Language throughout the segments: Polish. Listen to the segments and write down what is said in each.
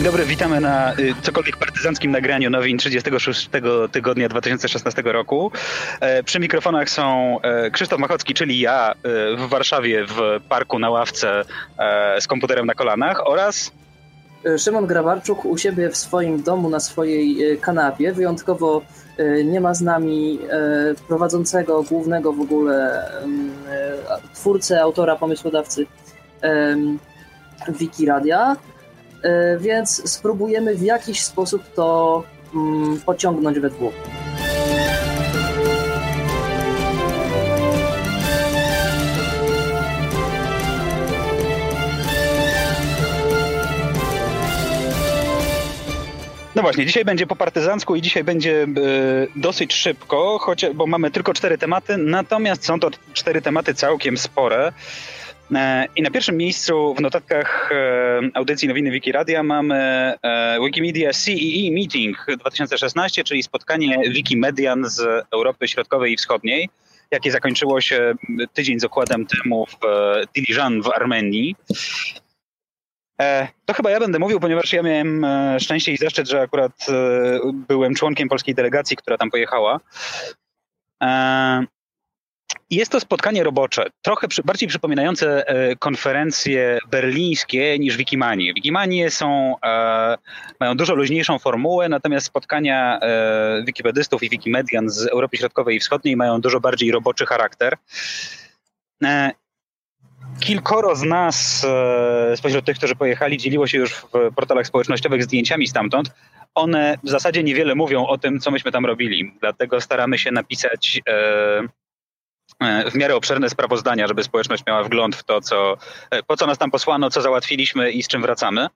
Dzień dobry, witamy na y, cokolwiek partyzanckim nagraniu nowin 36 tygodnia 2016 roku. E, przy mikrofonach są e, Krzysztof Machocki, czyli ja e, w Warszawie w parku na ławce z komputerem na kolanach oraz Szymon Grabarczuk u siebie w swoim domu na swojej kanapie. Wyjątkowo nie ma z nami prowadzącego, głównego w ogóle twórcę, autora, pomysłodawcy Wikiradia. E, więc spróbujemy w jakiś sposób to mm, pociągnąć we dwóch. No właśnie, dzisiaj będzie po partyzancku i dzisiaj będzie e, dosyć szybko, choć, bo mamy tylko cztery tematy, natomiast są to cztery tematy całkiem spore. E, I na pierwszym miejscu w notatkach e, audycji Nowiny Wikiradia mamy e, Wikimedia CEE Meeting 2016, czyli spotkanie Wikimedian z Europy Środkowej i Wschodniej, jakie zakończyło się tydzień z okładem temu w Dilijan w Armenii. To chyba ja będę mówił, ponieważ ja miałem szczęście i zaszczyt, że akurat byłem członkiem polskiej delegacji, która tam pojechała. Jest to spotkanie robocze, trochę przy, bardziej przypominające e, konferencje berlińskie niż Wikimanie. Wikimanie są, e, mają dużo luźniejszą formułę, natomiast spotkania e, wikipedystów i wikimedian z Europy Środkowej i Wschodniej mają dużo bardziej roboczy charakter. E, kilkoro z nas, e, spośród tych, którzy pojechali, dzieliło się już w portalach społecznościowych zdjęciami stamtąd. One w zasadzie niewiele mówią o tym, co myśmy tam robili, dlatego staramy się napisać e, w miarę obszerne sprawozdania, żeby społeczność miała wgląd w to, co, e, po co nas tam posłano, co załatwiliśmy i z czym wracamy.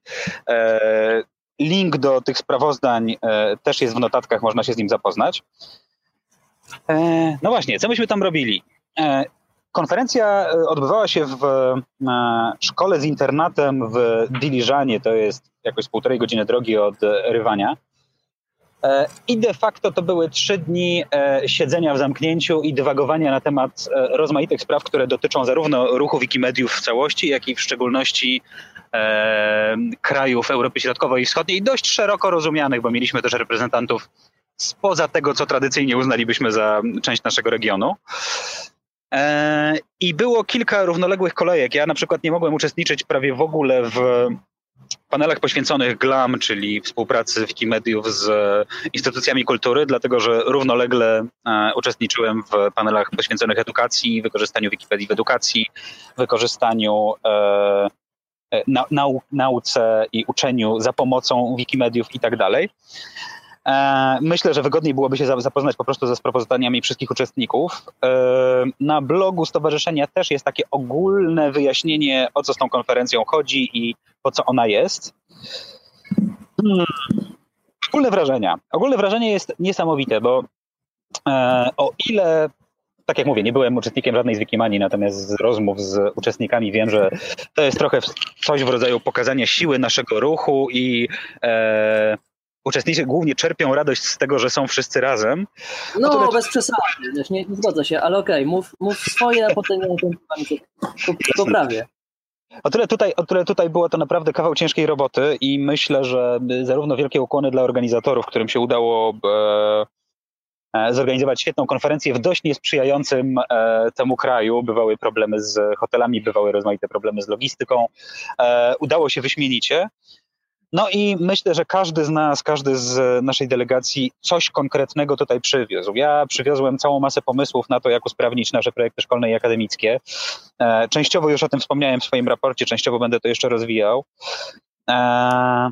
E, link do tych sprawozdań też jest w notatkach, można się z nim zapoznać. No właśnie, co myśmy tam robili? Konferencja odbywała się w szkole z internatem w Dilijanie, to jest jakoś półtorej godziny drogi od Rywania. E, I de facto to były trzy dni e, siedzenia w zamknięciu i dywagowania na temat e, rozmaitych spraw, które dotyczą zarówno ruchu Wikimediów w całości, jak i w szczególności krajów Europy Środkowej i Wschodniej, dość szeroko rozumianych, bo mieliśmy też reprezentantów spoza tego, co tradycyjnie uznalibyśmy za część naszego regionu. I było kilka równoległych kolejek. Ja na przykład nie mogłem uczestniczyć prawie w ogóle w panelach poświęconych GLAM, czyli współpracy Wikimediów z instytucjami kultury, dlatego że równolegle e, uczestniczyłem w panelach poświęconych edukacji, wykorzystaniu Wikipedii w edukacji, wykorzystaniu e, e, nau nauce i uczeniu za pomocą Wikimediów i tak dalej. E, myślę, że wygodniej byłoby się zapoznać po prostu ze sprawozdaniami wszystkich uczestników. E, na blogu stowarzyszenia też jest takie ogólne wyjaśnienie, o co z tą konferencją chodzi i po co ona jest. Hmm. Ogólne wrażenia. Ogólne wrażenie jest niesamowite, bo e, o ile tak jak mówię, nie byłem uczestnikiem żadnej z Wikimanii, natomiast z rozmów z uczestnikami wiem, że to jest trochę coś w rodzaju pokazania siły naszego ruchu i e, uczestnicy głównie czerpią radość z tego, że są wszyscy razem. No, tyle... bez przesady, nie, nie zgodzę się, ale okej, okay, mów, mów swoje, a potem ja to poprawię. O tyle, tutaj, o tyle tutaj było to naprawdę kawał ciężkiej roboty i myślę, że zarówno wielkie ukłony dla organizatorów, którym się udało e, e, zorganizować świetną konferencję w dość niesprzyjającym e, temu kraju. Bywały problemy z hotelami, bywały rozmaite problemy z logistyką. E, udało się wyśmienicie. No i myślę, że każdy z nas, każdy z naszej delegacji coś konkretnego tutaj przywiózł. Ja przywiozłem całą masę pomysłów na to, jak usprawnić nasze projekty szkolne i akademickie. E, częściowo już o tym wspomniałem w swoim raporcie, częściowo będę to jeszcze rozwijał. E,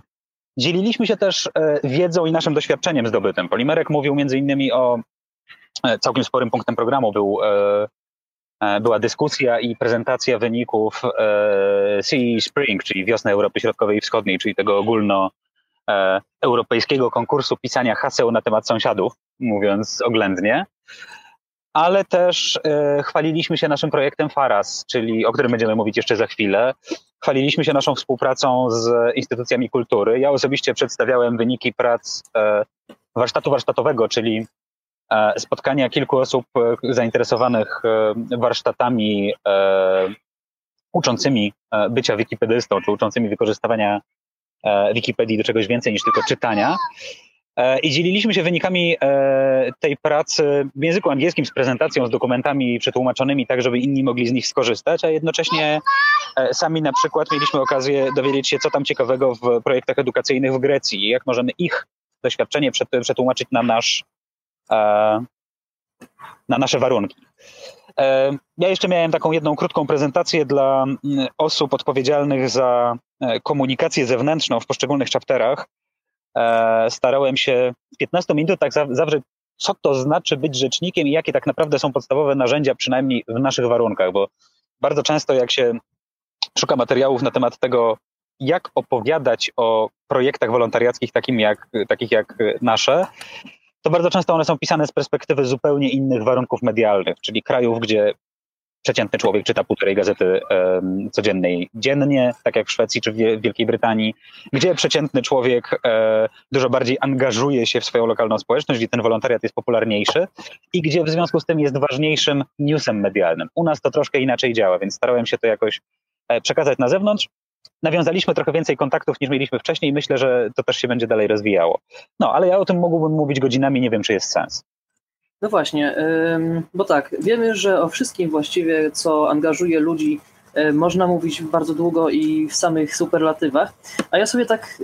dzieliliśmy się też e, wiedzą i naszym doświadczeniem zdobytym. Polimerek mówił między innymi o całkiem sporym punktem programu był E, była dyskusja i prezentacja wyników CE Spring, czyli wiosny Europy Środkowej i Wschodniej, czyli tego ogólno e, europejskiego konkursu pisania haseł na temat sąsiadów, mówiąc oględnie. Ale też e, chwaliliśmy się naszym projektem Faras, czyli o którym będziemy mówić jeszcze za chwilę. Chwaliliśmy się naszą współpracą z instytucjami kultury. Ja osobiście przedstawiałem wyniki prac warsztatu warsztatowego, czyli E, spotkania kilku osób e, zainteresowanych e, warsztatami uczącymi bycia wikipedystą, czy uczącymi wykorzystywania Wikipedii do czegoś więcej niż tylko czytania. E, I dzieliliśmy się wynikami e, tej pracy w języku angielskim z prezentacją, z dokumentami przetłumaczonymi, tak żeby inni mogli z nich skorzystać, a jednocześnie e, sami na przykład mieliśmy okazję dowiedzieć się, co tam ciekawego w projektach edukacyjnych w Grecji i jak możemy ich doświadczenie przetłumaczyć na, nasz, na nasze warunki. Ja jeszcze miałem taką jedną krótką prezentację dla osób odpowiedzialnych za komunikację zewnętrzną w poszczególnych chapterach E, starałem się w 15 minutach zawrzeć, co to znaczy być rzecznikiem i jakie tak naprawdę są podstawowe narzędzia, przynajmniej w naszych warunkach, bo bardzo często jak się szuka materiałów na temat tego, jak opowiadać o projektach wolontariackich takim jak, takich jak nasze, to bardzo często one są pisane z perspektywy zupełnie innych warunków medialnych, czyli krajów, gdzie przeciętny człowiek czyta półtorej gazety um, codziennej dziennie, tak jak w Szwecji czy w Wielkiej Brytanii, gdzie przeciętny człowiek e, dużo bardziej angażuje się w swoją lokalną społeczność, gdzie ten wolontariat jest popularniejszy i gdzie w związku z tym jest ważniejszym newsem medialnym. U nas to troszkę inaczej działa, więc starałem się to jakoś e, przekazać na zewnątrz. Nawiązaliśmy trochę więcej kontaktów niż mieliśmy wcześniej i myślę, że to też się będzie dalej rozwijało. No, ale ja o tym mógłbym mówić godzinami, nie wiem, czy jest sens. No właśnie, bo tak, wiemy, że o wszystkim właściwie, co angażuje ludzi, można mówić bardzo długo i w samych superlatywach, a ja sobie tak,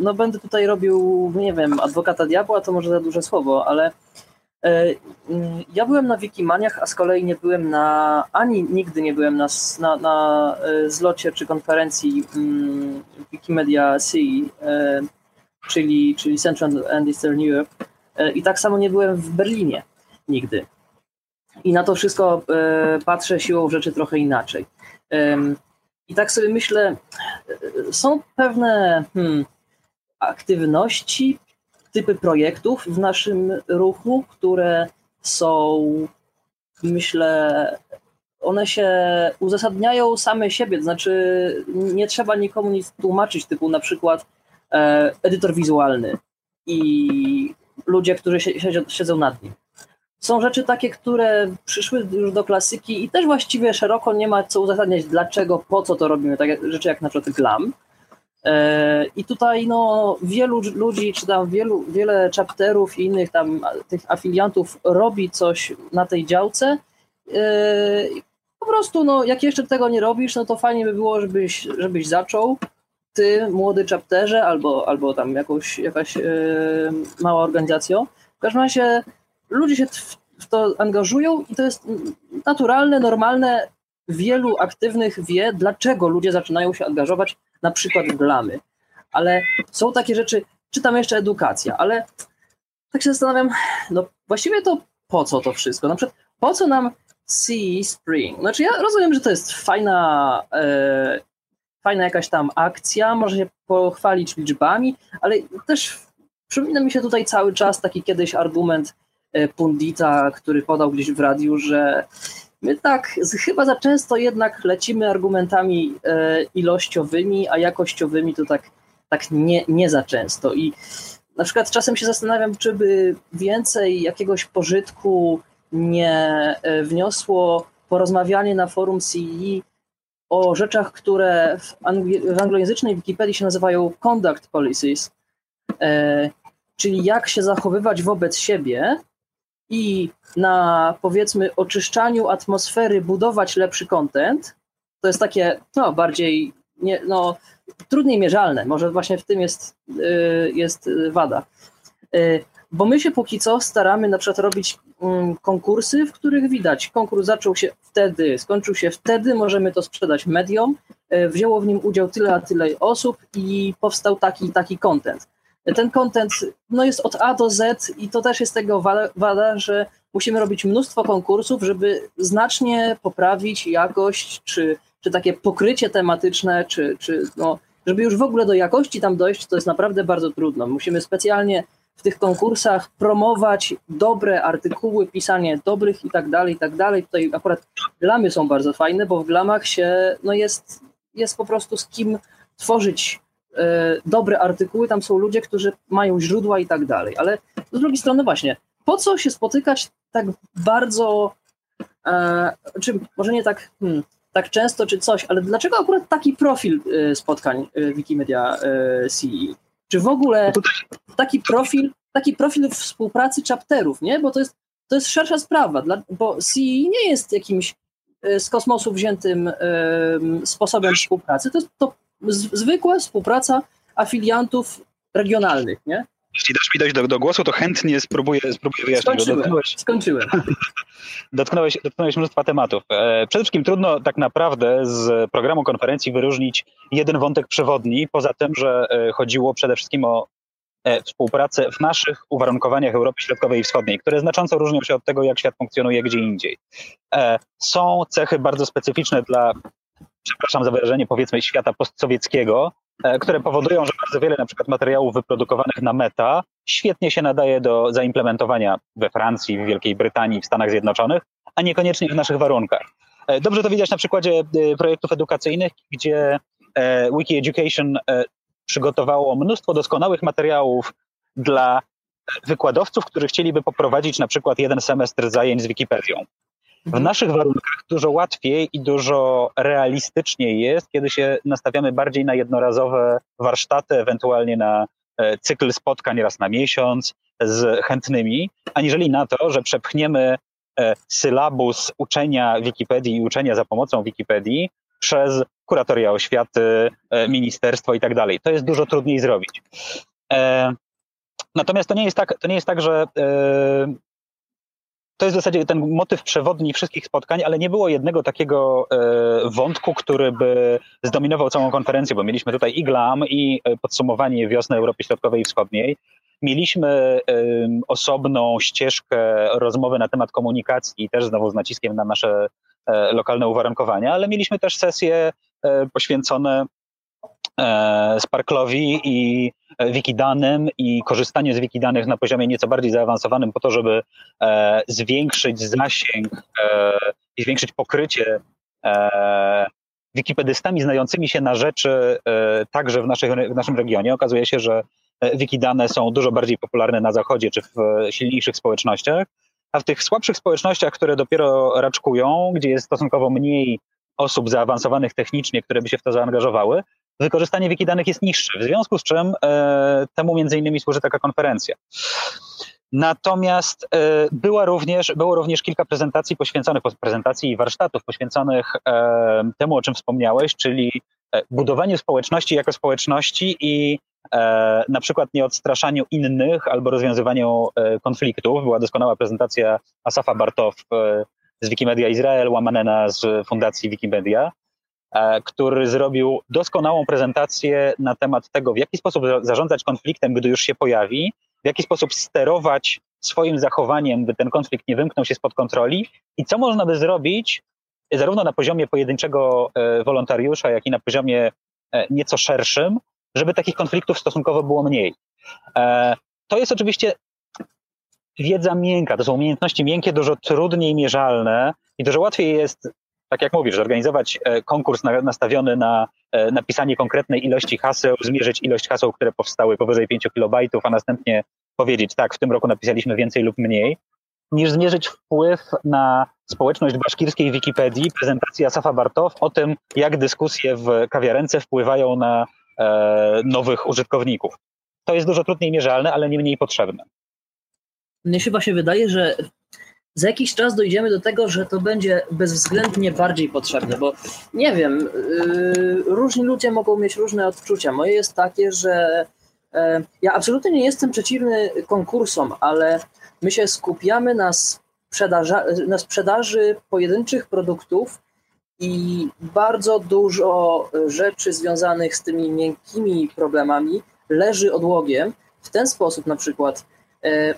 no będę tutaj robił, nie wiem, adwokata diabła, to może za duże słowo, ale ja byłem na Wikimaniach, a z kolei nie byłem na, ani nigdy nie byłem na, na, na e, zlocie czy konferencji mm, Wikimedia C, e, czyli, czyli Central and Eastern Europe, E, I tak samo nie byłem w Berlinie nigdy. I na to wszystko e, patrzę siłą rzeczy trochę inaczej. I tak sobie myślę, e, są pewne hmm, aktywności, typy projektów w naszym ruchu, które są, myślę, one się uzasadniają same siebie, to znaczy nie trzeba nikomu nic tłumaczyć, typu na przykład edytor wizualny i ludzie, którzy siedzą nad nim. Są rzeczy takie, które przyszły już do klasyki i też właściwie szeroko nie ma co uzasadniać, dlaczego, po co to robimy. Takie rzeczy jak na przykład glam. I tutaj no, wielu ludzi, czy tam wielu, wiele chapterów i innych tam tych afiliantów robi coś na tej działce. E, po prostu, no, jak jeszcze tego nie robisz, no to fajnie by było, żebyś, żebyś zaczął ty, młody chapterze, albo, albo tam jakąś, jakaś yy, mała organizacja. W każdym razie ludzie się w to angażują i to jest naturalne, normalne. Wielu aktywnych wie, dlaczego ludzie zaczynają się angażować, na przykład glamy. Ale są takie rzeczy, czy tam jeszcze edukacja, ale tak się zastanawiam, no właściwie to po co to wszystko? Na przykład po co nam Sea Spring? Znaczy ja rozumiem, że to jest fajna e, fajna jakaś tam akcja, może się pochwalić liczbami, ale też przypomina mi się tutaj cały czas taki kiedyś argument e, Pundita, który podał gdzieś w radiu, że my tak chyba za często jednak lecimy argumentami e, ilościowymi, a jakościowymi to tak, tak nie, nie za często. I na przykład czasem się zastanawiam, czy by więcej jakiegoś pożytku nie e, wniosło porozmawianie na forum CE o rzeczach, które w, angli- w anglojęzycznej Wikipedii się nazywają conduct policies, e, czyli jak się zachowywać wobec siebie i na powiedzmy oczyszczaniu atmosfery budować lepszy content. To jest takie no, bardziej nie, no, trudniej mierzalne. Może właśnie w tym jest, y, jest wada. Y, bo my się póki co staramy na przykład robić mm, konkursy, w których widać, konkurs zaczął się wtedy, skończył się wtedy, możemy to sprzedać mediom, e, wzięło w nim udział tyle a tyle osób i powstał taki taki content. Ten content no, jest od A do Z i to też jest tego wada, że musimy robić mnóstwo konkursów, żeby znacznie poprawić jakość, czy, czy takie pokrycie tematyczne, czy, czy no, żeby już w ogóle do jakości tam dojść, to jest naprawdę bardzo trudno. Musimy specjalnie w tych konkursach promować dobre artykuły, pisanie dobrych i tak dalej, i tak dalej. Tutaj akurat glamy są bardzo fajne, bo w glamach się, no jest, jest po prostu z kim tworzyć dobre artykuły, tam są ludzie, którzy mają źródła i tak dalej, ale z drugiej strony właśnie, po co się spotykać tak bardzo, e, czy może nie tak, hmm, tak często czy coś, ale dlaczego akurat taki profil spotkań Wikimedia CE? Czy w ogóle no taki profil, taki profil współpracy chapterów, nie? Bo to jest, to jest szersza sprawa, bo CE nie jest jakimś z kosmosu wziętym sposobem współpracy, to jest to zwykła współpraca afiliantów regionalnych, nie? Jeśli dasz mi dojść do, do głosu, to chętnie spróbuję, spróbuję wyjaśnić. Skończyłem, dotknąłeś, skończyłem. Dotknąłeś, dotknąłeś mnóstwa tematów. E, przede wszystkim trudno tak naprawdę z programu konferencji wyróżnić jeden wątek przewodni, poza tym, że e, chodziło przede wszystkim o e, współpracę w naszych uwarunkowaniach Europy Środkowej i Wschodniej, które znacząco różnią się od tego, jak świat funkcjonuje gdzie indziej. Są cechy bardzo specyficzne dla, przepraszam za wyrażenie, powiedzmy świata postsowieckiego, E, które powodują, że bardzo wiele na przykład materiałów wyprodukowanych na meta świetnie się nadaje do zaimplementowania we Francji, w Wielkiej Brytanii, w Stanach Zjednoczonych, a niekoniecznie w naszych warunkach. E, dobrze to widać na przykładzie e, projektów edukacyjnych, gdzie Wiki Education przygotowało mnóstwo doskonałych materiałów dla wykładowców, którzy chcieliby poprowadzić na przykład jeden semestr zajęć z Wikipedią. W naszych warunkach dużo łatwiej i dużo realistyczniej jest, kiedy się nastawiamy bardziej na jednorazowe warsztaty, ewentualnie na e, cykl spotkań raz na miesiąc z chętnymi, aniżeli na to, że przepchniemy e, sylabus uczenia Wikipedii i uczenia za pomocą Wikipedii przez kuratoria oświaty, e, ministerstwo i tak dalej. To jest dużo trudniej zrobić. Natomiast to nie jest tak, to nie jest tak że to jest w zasadzie ten motyw przewodni wszystkich spotkań, ale nie było jednego takiego e, wątku, który by zdominował całą konferencję, bo mieliśmy tutaj i GLAM, i e, podsumowanie wiosny Europy Środkowej i Wschodniej. Mieliśmy osobną ścieżkę rozmowy na temat komunikacji, też znowu z naciskiem na nasze e, lokalne uwarunkowania, ale mieliśmy też sesje poświęcone Sparklowi i wikidanym i korzystanie z wikidanych na poziomie nieco bardziej zaawansowanym po to, żeby e, zwiększyć zasięg e, i zwiększyć pokrycie e, wikipedystami znającymi się na rzeczy e, także w, naszych, w naszym regionie. Okazuje się, że e, wikidane są dużo bardziej popularne na zachodzie czy w silniejszych społecznościach, a w tych słabszych społecznościach, które dopiero raczkują, gdzie jest stosunkowo mniej osób zaawansowanych technicznie, które by się w to zaangażowały, wykorzystanie wikidanych jest niższe, w związku z czym e, temu między innymi służy taka konferencja. Natomiast e, była również, było również kilka prezentacji poświęconych, prezentacji i warsztatów poświęconych e, temu, o czym wspomniałeś, czyli e, budowaniu społeczności jako społeczności i e, na przykład nie odstraszaniu innych albo rozwiązywaniu e, konfliktów. Była doskonała prezentacja Asafa Bartow z Wikimedia Izrael, Łamanena z Fundacji Wikimedia, E, który zrobił doskonałą prezentację na temat tego, w jaki sposób zarządzać konfliktem, gdy już się pojawi, w jaki sposób sterować swoim zachowaniem, by ten konflikt nie wymknął się spod kontroli i co można by zrobić zarówno na poziomie pojedynczego e, wolontariusza, jak i na poziomie e, nieco szerszym, żeby takich konfliktów stosunkowo było mniej. To jest oczywiście wiedza miękka, to są umiejętności miękkie, dużo trudniej mierzalne i dużo łatwiej jest tak jak mówisz, zorganizować e, konkurs nastawiony na e, napisanie konkretnej ilości haseł, zmierzyć ilość haseł, które powstały powyżej 5 kilobajtów, a następnie powiedzieć, tak, w tym roku napisaliśmy więcej lub mniej, niż zmierzyć wpływ na społeczność baszkirskiej Wikipedii, prezentacji Asafa Bartow o tym, jak dyskusje w kawiarence wpływają na e, nowych użytkowników. To jest dużo trudniej mierzalne, ale nie mniej potrzebne. Mnie się wydaje, że za jakiś czas dojdziemy do tego, że to będzie bezwzględnie bardziej potrzebne, bo nie wiem, yy, różni ludzie mogą mieć różne odczucia. Moje jest takie, że yy, ja absolutnie nie jestem przeciwny konkursom, ale my się skupiamy na, na sprzedaży pojedynczych produktów i bardzo dużo rzeczy związanych z tymi miękkimi problemami leży odłogiem. W ten sposób na przykład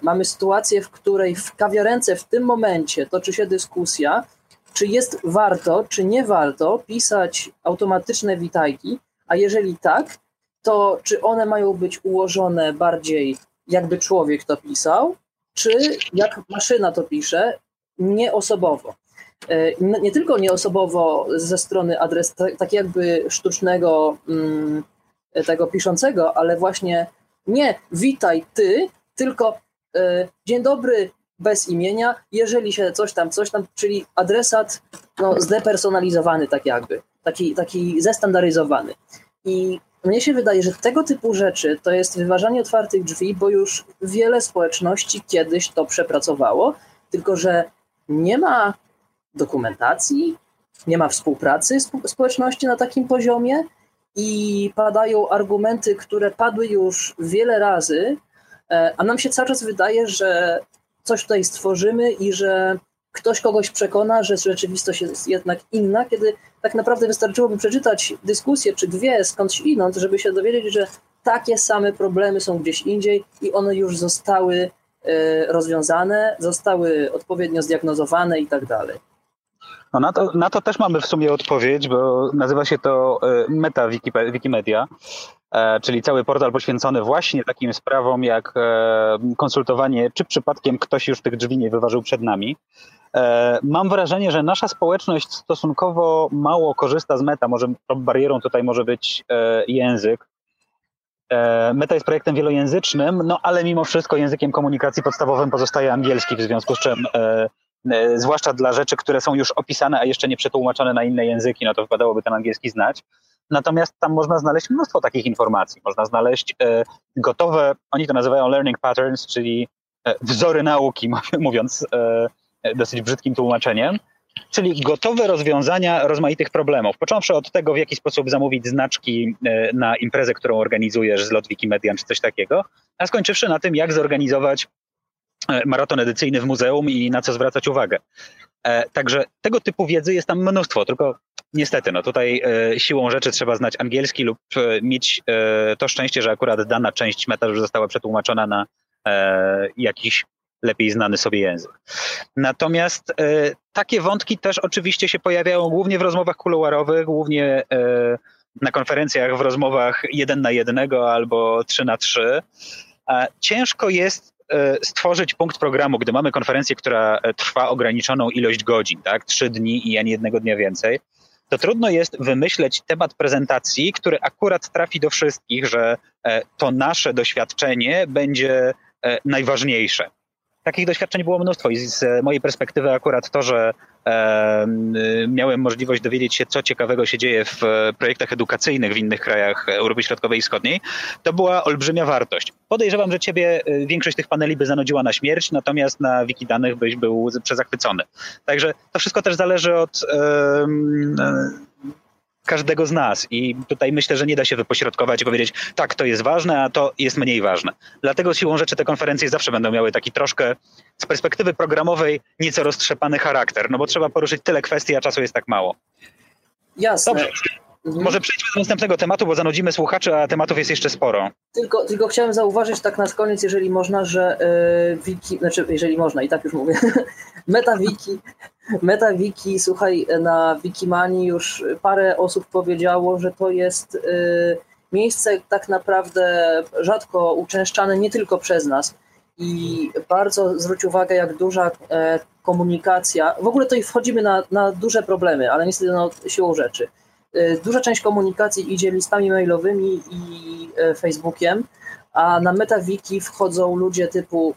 mamy sytuację, w której w kawiarence w tym momencie toczy się dyskusja, czy jest warto, czy nie warto pisać automatyczne witajki, a jeżeli tak, to czy one mają być ułożone bardziej jakby człowiek to pisał, czy jak maszyna to pisze, nieosobowo. E, nie tylko nieosobowo ze strony adres, tak jakby sztucznego mm, tego piszącego, ale właśnie nie witaj ty, tylko e, dzień dobry, bez imienia, jeżeli się coś tam, coś tam, czyli adresat no, zdepersonalizowany tak jakby, taki, taki zestandaryzowany. I mnie się wydaje, że tego typu rzeczy to jest wyważanie otwartych drzwi, bo już wiele społeczności kiedyś to przepracowało, tylko że nie ma dokumentacji, nie ma współpracy społeczności na takim poziomie i padają argumenty, które padły już wiele razy, a nam się cały czas wydaje, że coś tutaj stworzymy i że ktoś kogoś przekona, że rzeczywistość jest jednak inna, kiedy tak naprawdę wystarczyłoby przeczytać dyskusję czy dwie skądś inąd, żeby się dowiedzieć, że takie same problemy są gdzieś indziej i one już zostały e, rozwiązane, zostały odpowiednio zdiagnozowane i tak dalej. No na, to, na to też mamy w sumie odpowiedź, bo nazywa się to e, Meta Wikimedia, e, czyli cały portal poświęcony właśnie takim sprawom jak konsultowanie, czy przypadkiem ktoś już tych drzwi nie wyważył przed nami. Mam wrażenie, że nasza społeczność stosunkowo mało korzysta z meta. Może barierą tutaj może być język, E, Meta jest projektem wielojęzycznym, no ale mimo wszystko językiem komunikacji podstawowym pozostaje angielski, w związku z czym e, e, zwłaszcza dla rzeczy, które są już opisane, a jeszcze nie przetłumaczone na inne języki, no to wypadałoby ten angielski znać. Natomiast tam można znaleźć mnóstwo takich informacji. Można znaleźć gotowe, oni to nazywają learning patterns, czyli wzory nauki, mówiąc dosyć brzydkim tłumaczeniem, czyli gotowe rozwiązania rozmaitych problemów. Począwszy od tego, w jaki sposób zamówić znaczki e, na imprezę, którą organizujesz z lot Wikimedian czy coś takiego, a skończywszy na tym, jak zorganizować e, maraton edycyjny w muzeum i na co zwracać uwagę. E, także tego typu wiedzy jest tam mnóstwo, tylko niestety, no tutaj siłą rzeczy trzeba znać angielski lub mieć to szczęście, że akurat dana część meta już została przetłumaczona na jakiś lepiej znany sobie język. Natomiast e, takie wątki też oczywiście się pojawiają głównie w rozmowach kuluarowych, głównie e, na konferencjach, w rozmowach jeden na jednego albo trzy na trzy. Ciężko jest e, stworzyć punkt programu, gdy mamy konferencję, która trwa ograniczoną ilość godzin, tak? Trzy dni i ani jednego dnia więcej. To trudno jest wymyśleć temat prezentacji, który akurat trafi do wszystkich, że to nasze doświadczenie będzie najważniejsze. Takich doświadczeń było mnóstwo i z mojej perspektywy akurat to, że e, miałem możliwość dowiedzieć się, co ciekawego się dzieje w projektach edukacyjnych w innych krajach Europy Środkowej i Wschodniej, to była olbrzymia wartość. Podejrzewam, że ciebie e, większość tych paneli by zanudziła na śmierć, natomiast na Wikidanych byś był przezachwycony. Także to wszystko też zależy od e, każdego z nas. I tutaj myślę, że nie da się wypośrodkować i powiedzieć, tak, to jest ważne, a to jest mniej ważne. Dlatego siłą rzeczy te konferencje zawsze będą miały taki troszkę z perspektywy programowej nieco roztrzepany charakter, no bo trzeba poruszyć tyle kwestii, a czasu jest tak mało. Jasne. Dobrze. Mhm. Może przejdźmy do następnego tematu, bo zanudzimy słuchaczy, a tematów jest jeszcze sporo. Tylko, tylko chciałem zauważyć tak na koniec, jeżeli można, że yy, wiki, znaczy jeżeli można, i tak już mówię, MetaWiki, MetaWiki, słuchaj, na Wikimanii już parę osób powiedziało, że to jest yy, miejsce tak naprawdę rzadko uczęszczane nie tylko przez nas. I bardzo zwróć uwagę, jak duża e, komunikacja, w ogóle tutaj wchodzimy na, na duże problemy, ale niestety no, siłą rzeczy. Y, duża część komunikacji idzie listami mailowymi i e, Facebookiem, a na MetaWiki wchodzą ludzie typu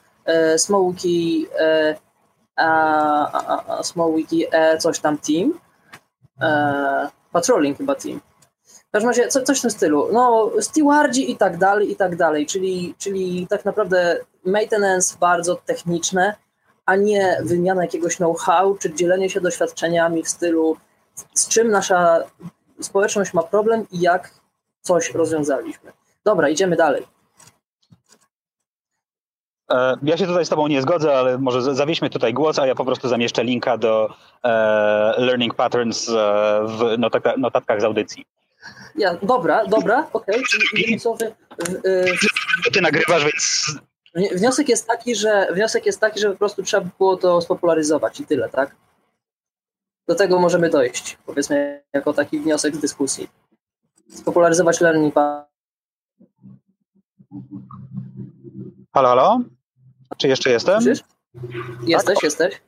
e, SmallWiki, e, SmallWiki, coś tam team, Patrolling chyba team. W każdym razie coś w tym stylu. No, stewardzi i tak dalej, i tak dalej, czyli, czyli tak naprawdę maintenance bardzo techniczne, a nie wymiana jakiegoś know-how, czy dzielenie się doświadczeniami w stylu z czym nasza społeczność ma problem i jak coś rozwiązaliśmy. Dobra, idziemy dalej. E, ja się tutaj z Tobą nie zgodzę, ale może zawieźmy tutaj głos, a ja po prostu zamieszczę linka do e, Learning Patterns e, w notatkach, notatkach z audycji. Ja, dobra, dobra, okej, okay, czyli sobie, Ty nagrywasz, więc... Wniosek jest taki, że wniosek jest taki, że po prostu trzeba było to spopularyzować i tyle, tak? do tego możemy dojść, powiedzmy, jako taki wniosek z dyskusji. Spopularyzować learning Halo, halo? Czy jeszcze jestem? Słyszysz? Jesteś, tak? jesteś.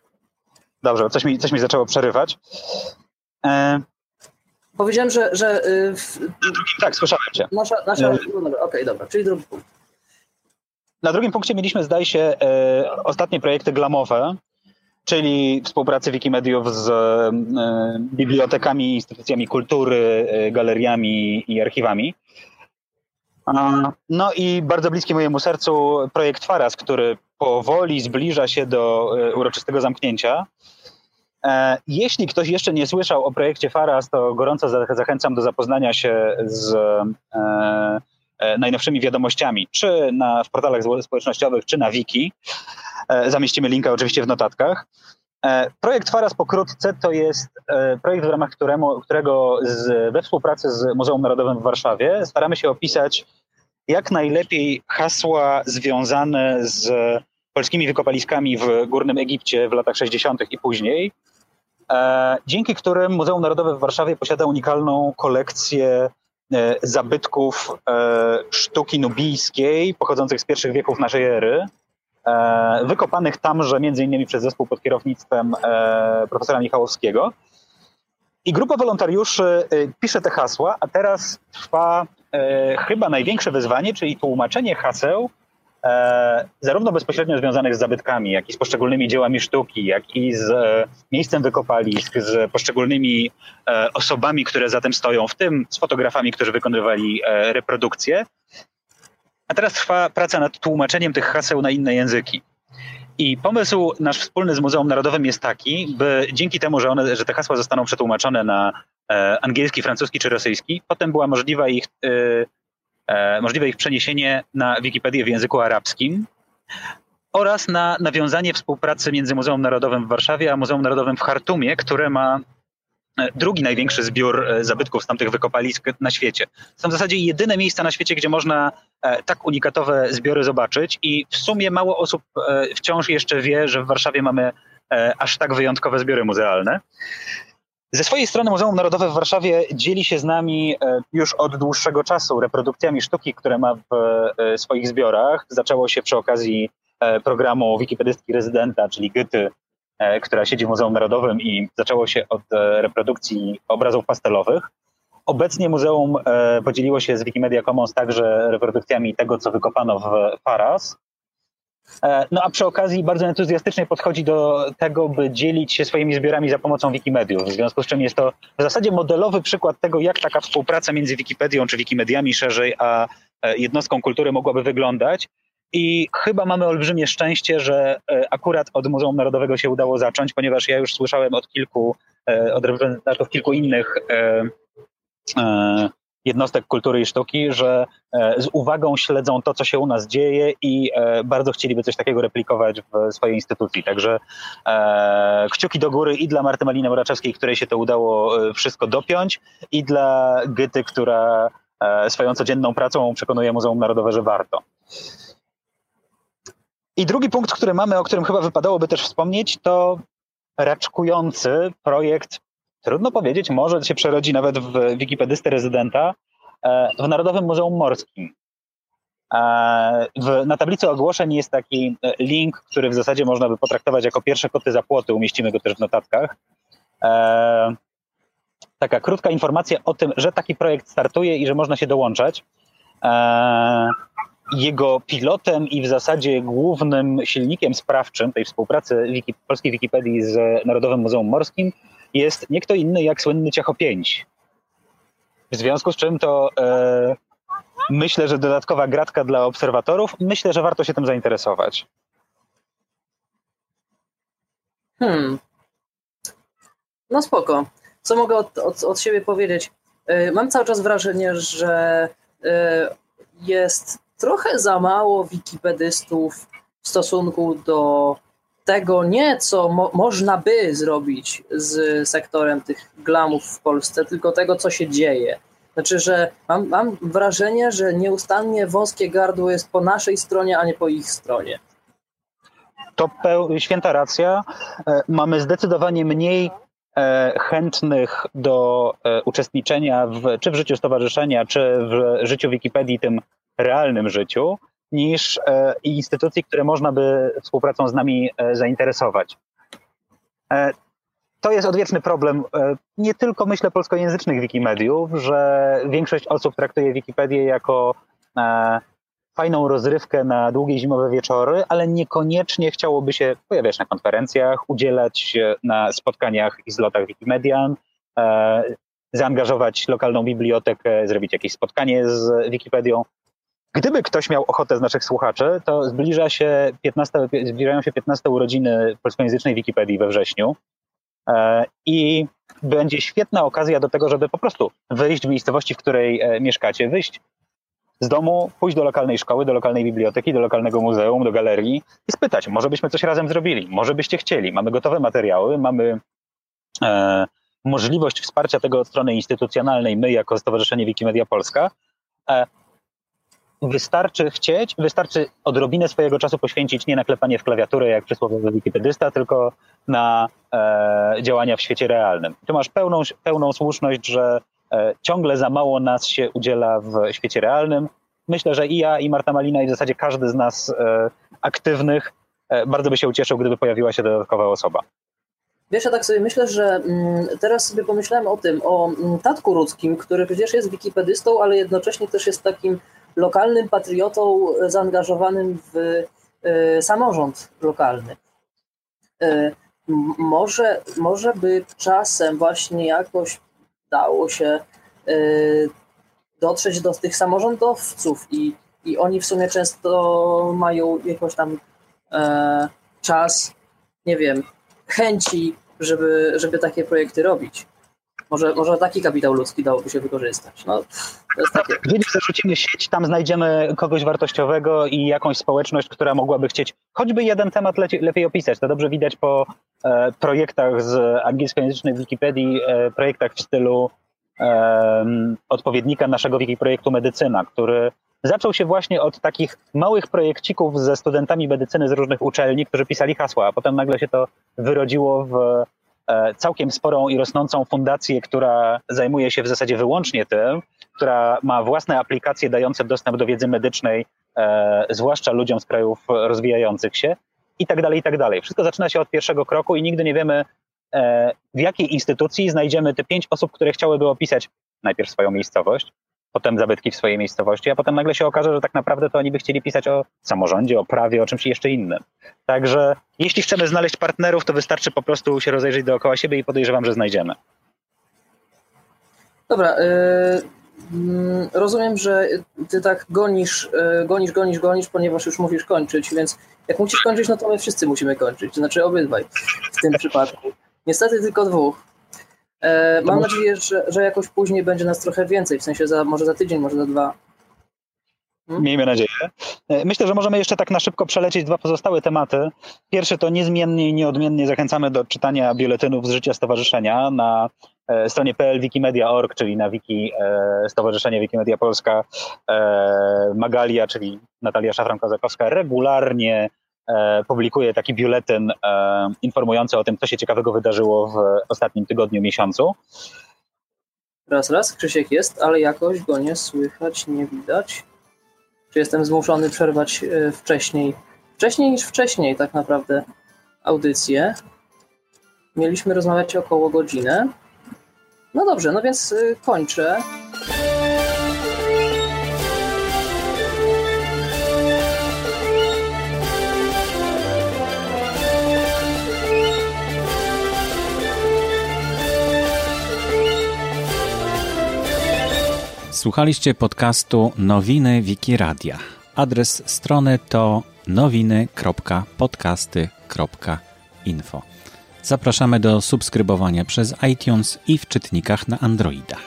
Dobrze, coś mi, coś mi zaczęło przerywać. E... Powiedziałem, że. że y, w... Tak, słyszałem cię. Nasza, nasza... E... No okej, okay, dobra, czyli drugi punkt. na drugim punkcie mieliśmy, zdaje się, ostatnie projekty glamowe, czyli współpracy Wikimediów z bibliotekami, instytucjami kultury, galeriami i archiwami. No i bardzo bliski mojemu sercu projekt Faras, który powoli zbliża się do uroczystego zamknięcia. E, jeśli ktoś jeszcze nie słyszał o projekcie Faras, to gorąco zachęcam do zapoznania się z e, e, najnowszymi wiadomościami, czy na, w portalach społecznościowych, czy na wiki. Zamieścimy linka oczywiście w notatkach. Projekt Faras pokrótce to jest projekt, w ramach któremu, którego z, we współpracy z Muzeum Narodowym w Warszawie staramy się opisać jak najlepiej hasła związane z polskimi wykopaliskami w Górnym Egipcie w latach 60. i później, E, dzięki którym Muzeum Narodowe w Warszawie posiada unikalną kolekcję e, zabytków e, sztuki nubijskiej pochodzących z pierwszych wieków naszej ery, wykopanych tamże między innymi przez zespół pod kierownictwem profesora Michałowskiego. I grupa wolontariuszy pisze te hasła, a teraz trwa chyba największe wyzwanie, czyli tłumaczenie haseł e, zarówno bezpośrednio związanych z zabytkami, jak i z poszczególnymi dziełami sztuki, jak i z e, miejscem wykopalisk, z poszczególnymi e, osobami, które za tym stoją, w tym z fotografami, którzy wykonywali e, reprodukcje. A teraz trwa praca nad tłumaczeniem tych haseł na inne języki. I pomysł nasz wspólny z Muzeum Narodowym jest taki, by dzięki temu, że, one, że te hasła zostaną przetłumaczone na e, angielski, francuski czy rosyjski, potem była możliwa ich e, E, możliwe ich przeniesienie na Wikipedię w języku arabskim oraz na nawiązanie współpracy między Muzeum Narodowym w Warszawie a Muzeum Narodowym w Chartumie, które ma drugi największy zbiór e, zabytków z tamtych wykopalisk na świecie. Są w zasadzie jedyne miejsca na świecie, gdzie można tak unikatowe zbiory zobaczyć i w sumie mało osób wciąż jeszcze wie, że w Warszawie mamy aż tak wyjątkowe zbiory muzealne. Ze swojej strony Muzeum Narodowe w Warszawie dzieli się z nami e, już od dłuższego czasu reprodukcjami sztuki, które ma w e, swoich zbiorach. Zaczęło się przy okazji e, programu wikipedystki rezydenta, czyli Goethe, która siedzi w Muzeum Narodowym i zaczęło się od reprodukcji obrazów pastelowych. Obecnie muzeum podzieliło się z Wikimedia Commons także reprodukcjami tego, co wykopano w Faras, E, no a przy okazji bardzo entuzjastycznie podchodzi do tego, by dzielić się swoimi zbiorami za pomocą Wikimediów. W związku z czym jest to w zasadzie modelowy przykład tego, jak taka współpraca między Wikipedią czy Wikimediami szerzej, a e, jednostką kultury mogłaby wyglądać. I chyba mamy olbrzymie szczęście, że e, akurat od Muzeum Narodowego się udało zacząć, ponieważ ja już słyszałem od kilku, od reprezentantów kilku innych jednostek kultury i sztuki, że e, z uwagą śledzą to, co się u nas dzieje i e, bardzo chcieliby coś takiego replikować w swojej instytucji. Także e, kciuki do góry i dla Marty Maliny Moraczewskiej, której się to udało wszystko dopiąć i dla Gyty, która swoją codzienną pracą przekonuje Muzeum Narodowe, że warto. I drugi punkt, który mamy, o którym chyba wypadałoby też wspomnieć, to raczkujący projekt trudno powiedzieć, może się przerodzi nawet w wikipedystę rezydenta e, w Narodowym Muzeum Morskim. E, na tablicy ogłoszeń jest taki e, link, który w zasadzie można by potraktować jako pierwsze koty za płoty, umieścimy go też w notatkach. Taka krótka informacja o tym, że taki projekt startuje i że można się dołączać. Jego pilotem i w zasadzie głównym silnikiem sprawczym tej współpracy Wiki, polskiej Wikipedii z Narodowym Muzeum Morskim jest nie kto inny jak słynny Ciecho 5. W związku z czym to e, myślę, że dodatkowa gratka dla obserwatorów, myślę, że warto się tym zainteresować. Hmm. No spoko. Co mogę od, od, od siebie powiedzieć? E, mam cały czas wrażenie, że e, jest trochę za mało wikipedystów w stosunku do tego nie, co mo można by zrobić z sektorem tych glamów w Polsce, tylko tego, co się dzieje. Znaczy, że mam, mam wrażenie, że nieustannie wąskie gardło jest po naszej stronie, a nie po ich stronie. To święta racja. E, mamy zdecydowanie mniej e, chętnych do e, uczestniczenia w, czy w życiu stowarzyszenia, czy w życiu Wikipedii, tym realnym życiu niż e, instytucji, które można by współpracą z nami e, zainteresować. E, to jest odwieczny problem nie tylko, myślę, polskojęzycznych wikimediów, że większość osób traktuje Wikipedię jako fajną rozrywkę na długie zimowe wieczory, ale niekoniecznie chciałoby się pojawiać na konferencjach, udzielać na spotkaniach i zlotach Wikimedian, zaangażować lokalną bibliotekę, zrobić jakieś spotkanie z Wikipedią. Gdyby ktoś miał ochotę z naszych słuchaczy, to zbliża się 15, zbliżają się 15 urodziny polskojęzycznej Wikipedii we wrześniu e, i będzie świetna okazja do tego, żeby po prostu wyjść w miejscowości, w której e, mieszkacie, wyjść z domu, pójść do lokalnej szkoły, do lokalnej biblioteki, do lokalnego muzeum, do galerii i spytać, może byśmy coś razem zrobili, może byście chcieli. Mamy gotowe materiały, mamy e, możliwość wsparcia tego od strony instytucjonalnej, my jako Stowarzyszenie Wikimedia Polska. Wystarczy chcieć, wystarczy odrobinę swojego czasu poświęcić nie na klepanie w klawiaturę jak przysłowiowy wikipedysta, tylko na e, działania w świecie realnym. Tu masz pełną, pełną słuszność, że e, ciągle za mało nas się udziela w świecie realnym. Myślę, że i ja, i Marta Malina, i w zasadzie każdy z nas e, aktywnych e, bardzo by się ucieszył, gdyby pojawiła się dodatkowa osoba. Wiesz, ja tak sobie myślę, że mm, teraz sobie pomyślałem o tym, o mm, Tatku Rudzkim, który przecież jest wikipedystą, ale jednocześnie też jest takim lokalnym patriotą zaangażowanym w e, samorząd lokalny. E, może, może by czasem właśnie jakoś dało się e, dotrzeć do tych samorządowców i, i oni w sumie często mają jakoś tam czas, nie wiem, chęci, żeby, żeby takie projekty robić. Może, może taki kapitał ludzki dałoby się wykorzystać. No, to jest takie. Gdzieś zarzucimy sieć, tam znajdziemy kogoś wartościowego i jakąś społeczność, która mogłaby chcieć choćby jeden temat le lepiej opisać. To dobrze widać po e, projektach z angielskojęzycznej Wikipedii, e, projektach w stylu e, odpowiednika naszego Wikiprojektu Medycyna, który zaczął się właśnie od takich małych projekcików ze studentami medycyny z różnych uczelni, którzy pisali hasła, a potem nagle się to wyrodziło w całkiem sporą i rosnącą fundację, która zajmuje się w zasadzie wyłącznie tym, która ma własne aplikacje dające dostęp do wiedzy medycznej, e, zwłaszcza ludziom z krajów rozwijających się i tak dalej, i tak dalej. Wszystko zaczyna się od pierwszego kroku i nigdy nie wiemy, e, w jakiej instytucji znajdziemy te pięć osób, które chciałyby opisać najpierw swoją miejscowość, potem zabytki w swojej miejscowości, a potem nagle się okaże, że tak naprawdę to oni by chcieli pisać o samorządzie, o prawie, o czymś jeszcze innym. Także jeśli chcemy znaleźć partnerów, to wystarczy po prostu się rozejrzeć dookoła siebie i podejrzewam, że znajdziemy. Dobra. Yy, rozumiem, że ty tak gonisz, yy, gonisz, gonisz, gonisz, ponieważ już musisz kończyć, więc jak musisz kończyć, no to my wszyscy musimy kończyć, znaczy obydwaj w tym przypadku. Niestety tylko dwóch. E, mam nadzieję, że, że jakoś później będzie nas trochę więcej, w sensie za, może za tydzień, może za dwa. Hmm? Miejmy nadzieję. E, myślę, że możemy jeszcze tak na szybko przelecieć dwa pozostałe tematy. Pierwszy to niezmiennie i nieodmiennie zachęcamy do czytania biuletynów z życia stowarzyszenia na e, stronie plwikimedia.org, czyli na wiki Stowarzyszenia Wikimedia Polska. Magalia, czyli Natalia Szafran-Kozakowska regularnie publikuje taki biuletyn e, informujący o tym, co się ciekawego wydarzyło w ostatnim tygodniu, miesiącu. Raz, raz, Krzysiek jest, ale jakoś go nie słychać, nie widać. Czy jestem zmuszony przerwać e, wcześniej? Wcześniej niż wcześniej, tak naprawdę, audycję. Mieliśmy rozmawiać około godzinę. No dobrze, no więc kończę. Słuchaliście podcastu Nowiny Wikiradia. Adres strony to nowiny.podcasty.info. Zapraszamy do subskrybowania przez iTunes i w czytnikach na Androida.